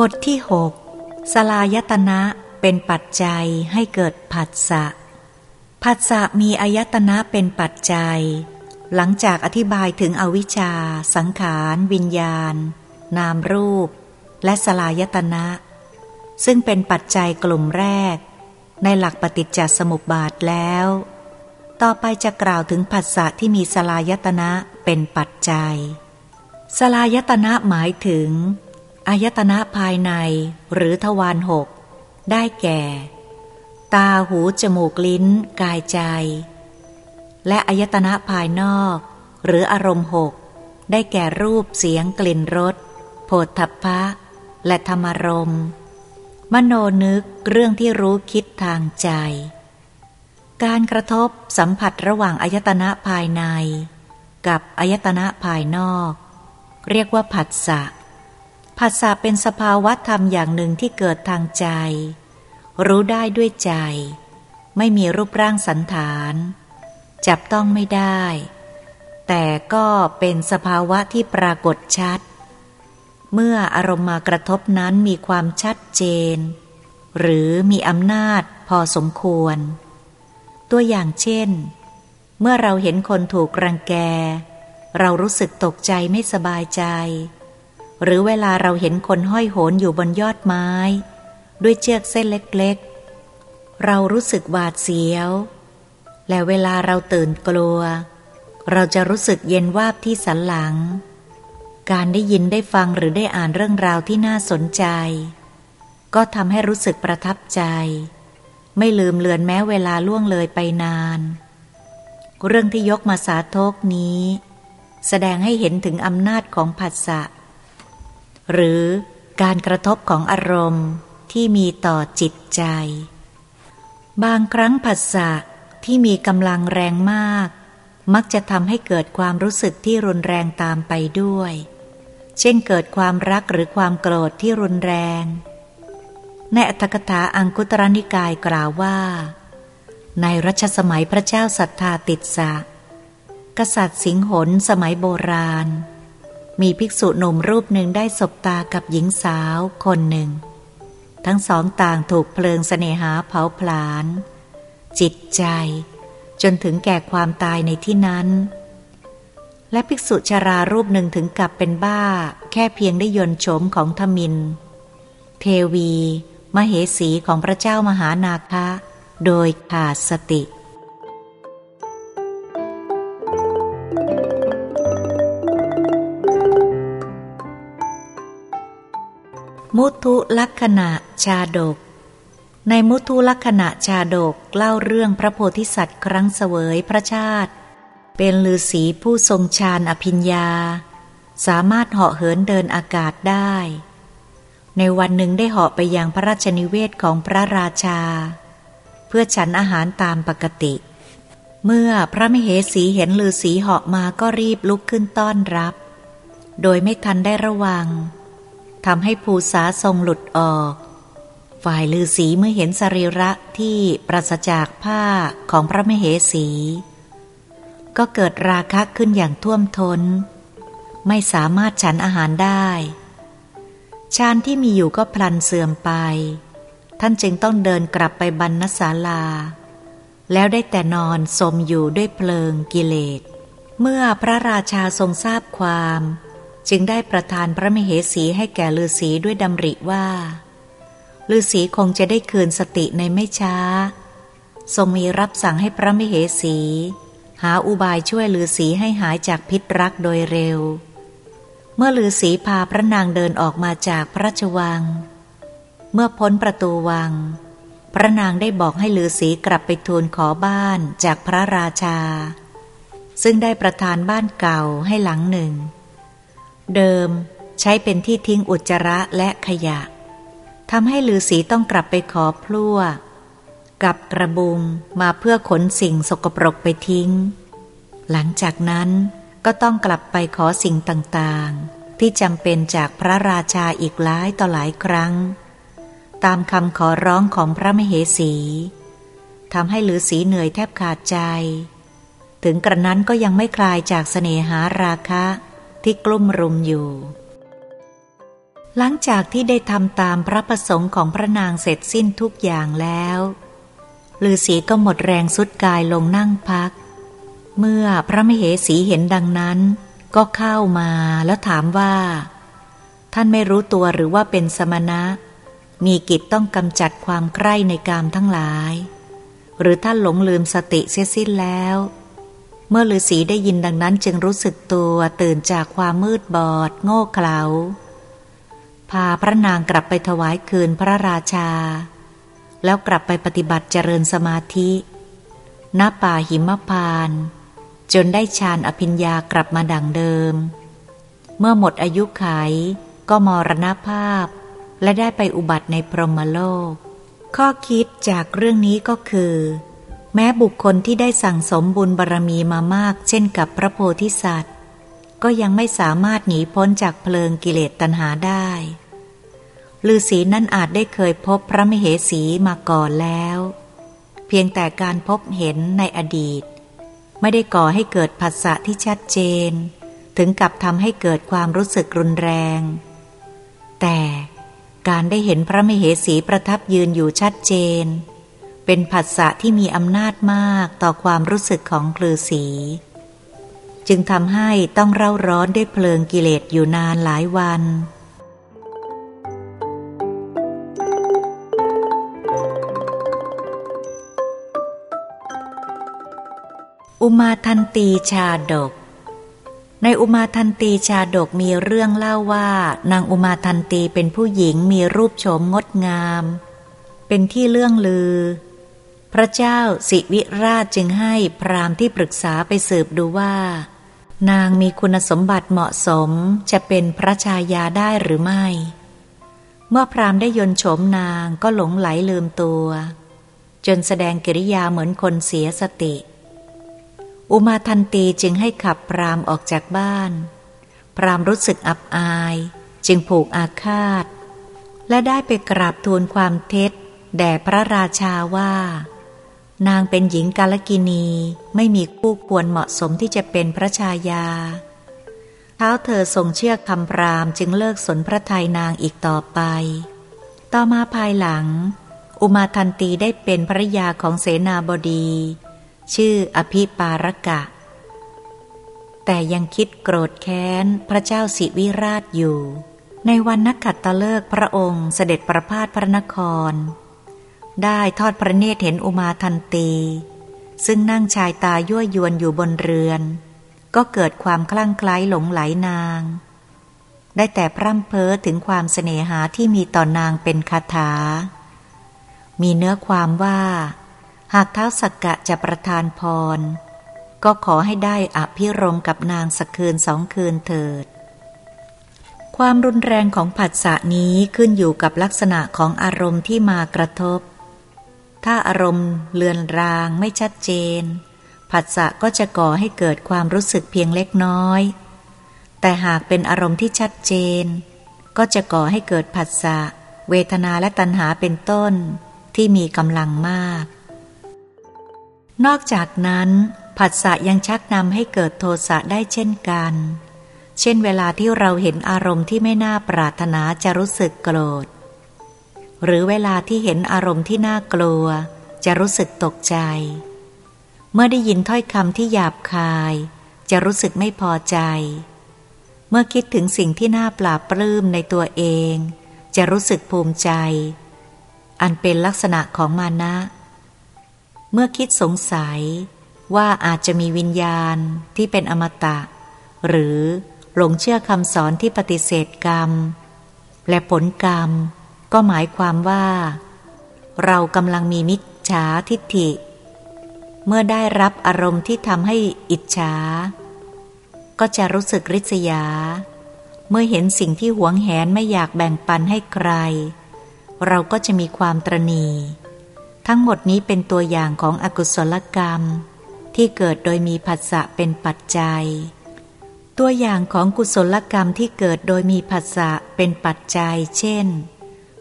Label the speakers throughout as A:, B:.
A: บทที่หกสลายตนะเป็นปัจจัยให้เกิดผัสสะ ผัสสะมีอายตนะเป็นปัจจัย หลังจากอธิบายถึงอวิชชา สังขาร วิญญาณ นามรูป และสลายตนะ ซึ่งเป็นปัจจัยกลุ่มแรก ในหลักปฏิจจสมุปบาทแล้ว ต่อไปจะกล่าวถึงผัสสะที่มีสลายตนะเป็นปัจจัย สลายตนะหมายถึง อายตนะภายในหรือทวารหก ได้แก่ ตาหูจมูกลิ้น กายใจ และอายตนะภายนอก หรืออารมณ์หก ได้แก่รูปเสียงกลิ่นรสโผฏฐัพพะ และธรรมรมมโนนึกเรื่องที่รู้คิดทางใจ การกระทบสัมผัสระหว่างอายตนะภายใน กับอายตนะภายนอก เรียกว่าผัสสะ ผัสสะเป็นสภาวะธรรมอย่างหนึ่งที่เกิดทางใจ รู้ได้ด้วยใจ ไม่มีรูปร่างสันฐาน จับต้องไม่ได้ แต่ก็เป็นสภาวะที่ปรากฏชัด เมื่ออารมณ์มากระทบนั้นมีความชัดเจน หรือมีอำนาจพอสมควร ตัวอย่างเช่น เมื่อเราเห็นคนถูกรังแก เรารู้สึกตกใจไม่สบายใจ หรือเวลาเราเห็นคนห้อยโหนอยู่บนยอดไม้ ด้วยเชือกเส้นเล็กๆ เรารู้สึกหวาดเสียว และเวลาเราตื่นกลัว เราจะรู้สึกเย็นวาบที่สันหลัง การได้ยินได้ฟังหรือได้อ่านเรื่องราวที่น่าสนใจ ก็ทำให้รู้สึกประทับใจ ไม่ลืมเลือนแม้เวลาล่วงเลยไปนาน เรื่องที่ยกมาสาทกนี้ แสดงให้เห็นถึงอำนาจของผัสสะ หรือการกระทบของอารมณ์ที่มีต่อจิตใจ บางครั้งผัสสะที่มีกำลังแรงมาก มักจะทำให้เกิดความรู้สึกที่รุนแรงตามไปด้วย เช่นเกิดความรักหรือความโกรธที่รุนแรง ในอัตถกถาอังคุตรนิกายกล่าวว่า ในรัชสมัยพระเจ้าสัทธาติดสะ กษัตริย์สิงหนสมัยโบราณ มีภิกษุหนุ่มรูปหนึ่งได้สบตากับหญิงสาวคนหนึ่ง ทั้งสองต่างถูกเพลิงเสน่หาเผาผลาญจิตใจ จนถึงแก่ความตายในที่นั้น และภิกษุชารารูปหนึ่งถึงกับเป็นบ้า แค่เพียงได้ยนโฉมของทมิน เทวี มเหสีของพระเจ้ามหานาคะ โดยขาดสติ มุทุลักษณะชาดก ในมุทุลักษณะชาดกเล่าเรื่องพระโพธิสัตว์ครั้งเสวยพระชาติ เป็นฤาษีผู้ทรงฌานอภิญญา สามารถเหาะเหินเดินอากาศได้ ในวันหนึ่งได้เหาะไปยังพระราชนิเวศของพระราชา เพื่อฉันอาหารตามปกติ เมื่อพระมเหสีเห็นฤาษีเหาะมาก็รีบลุกขึ้นต้อนรับ โดยไม่ทันได้ระวัง ทำให้ภูษาทรงหลุดออก ฝ่ายลือสีเมื่อเห็นสรีระที่ปราศจากผ้าของพระมเหสี ก็เกิดราคะขึ้นอย่างท่วมทน้น ไม่สามารถฉันอาหารได้ชานที่มีอยู่ก็พลันเสื่อมไป ท่านจึงต้องเดินกลับไปบรรณศาลา แล้วได้แต่นอนสมอยู่ด้วยเพลิงกิเลส เมื่อพระราชาทรงทราบความ จึงได้ประทานพระมเหสีให้แก่ฤาษีด้วยดำริว่าฤาษีคงจะได้คืนสติในไม่ช้า ทรงมีรับสั่งให้พระมเหสี หาอุบายช่วยฤาษีให้หายจากพิษรักโดยเร็ว เมื่อฤาษีพาพระนางเดินออกมาจากพระราชวัง เมื่อพ้นประตูวัง พระนางได้บอกให้ฤาษีกลับไปทูลขอบ้านจากพระราชา ซึ่งได้ประทานบ้านเก่าให้หลังหนึ่ง เดิมใช้เป็นที่ทิ้งอุจจาระและขยะทำให้ลือสีต้องกลับไปขอพลั่วกับกระบุงมาเพื่อขนสิ่งสกปรกไปทิ้ง หลังจากนั้นก็ต้องกลับไปขอสิ่งต่างๆ ที่จำเป็นจากพระราชาอีกหลายต่อหลายครั้ง ตามคำขอร้องของพระมเหสีทำให้ลือสีเหนื่อยแทบขาดใจ ถึงกระนั้นก็ยังไม่คลายจากเสน่หาราคะ ที่กลุ่มรุมอยู่ หลังจากที่ได้ทำตามพระประสงค์ของพระนางเสร็จสิ้นทุกอย่างแล้วฤาษีก็หมดแรงสุดกายลงนั่งพัก เมื่อพระมเหสีเห็นดังนั้น ก็เข้ามาแล้วถามว่า ท่านไม่รู้ตัวหรือว่าเป็นสมณะ มีกิจต้องกำจัดความใคร่ในกามทั้งหลาย หรือท่านหลงลืมสติเสียสิ้นแล้ว เมื่อฤาษีได้ยินดังนั้นจึงรู้สึกตัวตื่นจากความมืดบอด โง่เขลา พาพระนางกลับไปถวายคืนพระราชา แล้วกลับไปปฏิบัติเจริญสมาธิณป่าหิมพาน จนได้ฌานอภิญญากลับมาดังเดิม เมื่อหมดอายุไขก็มรณภาพ และได้ไปอุบัติในพรหมโลก ข้อคิดจากเรื่องนี้ก็คือ แม้บุคคลที่ได้สั่งสมบุญบารรมีมามาก เช่นกับพระโพธิสัตว์ ก็ยังไม่สามารถหนีพ้นจากเพลิงกิเลสตัณหาได้ฤาษีนั้นอาจได้เคยพบพระมเหสีมาก่อนแล้ว เพียงแต่การพบเห็นในอดีต ไม่ได้ก่อให้เกิดผัสสะที่ชัดเจน ถึงกับทำให้เกิดความรู้สึกรุนแรง แต่การได้เห็นพระมเหสีประทับยืนอยู่ชัดเจน เป็นผัสสะที่มีอำนาจมากต่อความรู้สึกของฤาษี จึงทำให้ต้องเร่าร้อนด้วยเพลิงกิเลสอยู่นานหลายวัน อุมาทันตีชาดก ในอุมาทันตีชาดกมีเรื่องเล่าว่า นางอุมาทันตีเป็นผู้หญิงมีรูปโฉมงดงามเป็นที่เรื่องลือ พระเจ้าสิวิราชจึงให้พรามที่ปรึกษาไปสืบดูว่า นางมีคุณสมบัติเหมาะสมจะเป็นพระชายาได้หรือไม่ เมื่อพรามได้ยนโฉมนางก็หลงไหลลืมตัว จนแสดงกิริยาเหมือนคนเสียสติ อุมาทันตีจึงให้ขับพรามออกจากบ้าน พรามรู้สึกอับอาย จึงผูกอาฆาต และได้ไปกราบทูลความเท็จ แด่พระราชาว่า นางเป็นหญิงกาลกินีไม่มีคู่ควรเหมาะสมที่จะเป็นพระชายา เท้าเธอทรงเชื่อคำพรามจึงเลิกสนพระทัยนางอีกต่อไป ต่อมาภายหลัง อุมาทันตีได้เป็นภรยาของเสนาบดี ชื่ออภิปารกะ แต่ยังคิดโกรธแค้นพระเจ้าสิวิราชอยู่ ในวันนักขัดตะเลิกพระองค์เสด็จประพาสพระนคร ได้ทอดพระเนตรเห็นอุมาทันตี ซึ่งนั่งชายตายั่วยวนอยู่บนเรือน ก็เกิดความคลั่งไคล้หลงไหลนาง ได้แต่พร่ำเพ้อถึงความเสน่หาที่มีต่อนางเป็นคาถา มีเนื้อความว่า หากเท้าสักกะจะประทานพร ก็ขอให้ได้อภิรมกับนางสักคืนสองคืนเถิดความรุนแรงของผัสสะนี้ขึ้นอยู่กับลักษณะของอารมณ์ที่มากระทบ ถ้าอารมณ์เลือนรางไม่ชัดเจน ผัสสะก็จะก่อให้เกิดความรู้สึกเพียงเล็กน้อย แต่หากเป็นอารมณ์ที่ชัดเจน ก็จะก่อให้เกิดผัสสะเวทนาและตัณหาเป็นต้นที่มีกำลังมาก นอกจากนั้น ผัสสะยังชักนำให้เกิดโทสะได้เช่นกัน เช่นเวลาที่เราเห็นอารมณ์ที่ไม่น่าปรารถนาจะรู้สึกโกรธ หรือเวลาที่เห็นอารมณ์ที่น่ากลัว จะรู้สึกตกใจ เมื่อได้ยินถ้อยคำที่หยาบคาย จะรู้สึกไม่พอใจ เมื่อคิดถึงสิ่งที่น่าปราบปลื้มในตัวเอง จะรู้สึกภูมิใจ อันเป็นลักษณะของมานะ เมื่อคิดสงสัยว่าอาจจะมีวิญญาณที่เป็นอมตะ หรือหลงเชื่อคำสอนที่ปฏิเสธกรรม และผลกรรม ก็หมายความว่า เรากำลังมีมิจฉาทิฏฐิ เมื่อได้รับอารมณ์ที่ทำให้อิจฉา ก็จะรู้สึกริษยา เมื่อเห็นสิ่งที่หวงแหนไม่อยากแบ่งปันให้ใคร เราก็จะมีความตรณีทั้งหมดนี้เป็นตัวอย่างของอกุศลกรรม ที่เกิดโดยมีผัสสะเป็นปัจจัย ตัวอย่างของกุศลกรรมที่เกิดโดยมีผัสสะเป็นปัจจัย เช่น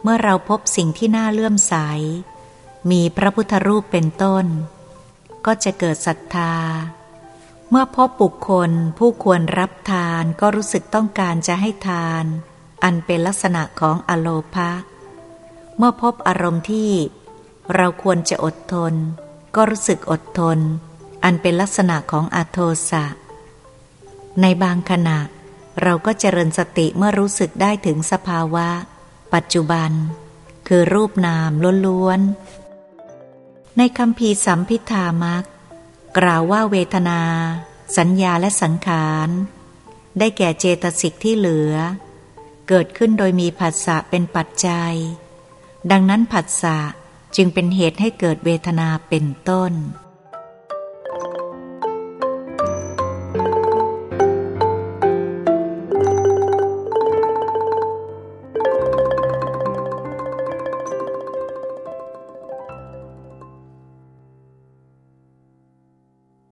A: เมื่อเราพบสิ่งที่น่าเลื่อมใส มีพระพุทธรูปเป็นต้น ก็จะเกิดศรัทธา เมื่อพบบุคคลผู้ควรรับทานก็รู้สึกต้องการจะให้ทาน อันเป็นลักษณะของอโลภะ เมื่อพบอารมณ์ที่เราควรจะอดทน ก็รู้สึกอดทน อันเป็นลักษณะของอโทสะ ในบางขณะ เราก็เจริญสติเมื่อรู้สึกได้ถึงสภาวะ ปัจจุบัน คือรูปนามล้วนๆ ในคำพีสัมพิธามักกล่าวว่าเวทนา สัญญาและสังขาร ได้แก่เจตสิกที่เหลือ เกิดขึ้นโดยมีผัสสะเป็นปัจจัย ดังนั้นผัสสะจึงเป็นเหตุให้เกิดเวทนาเป็นต้น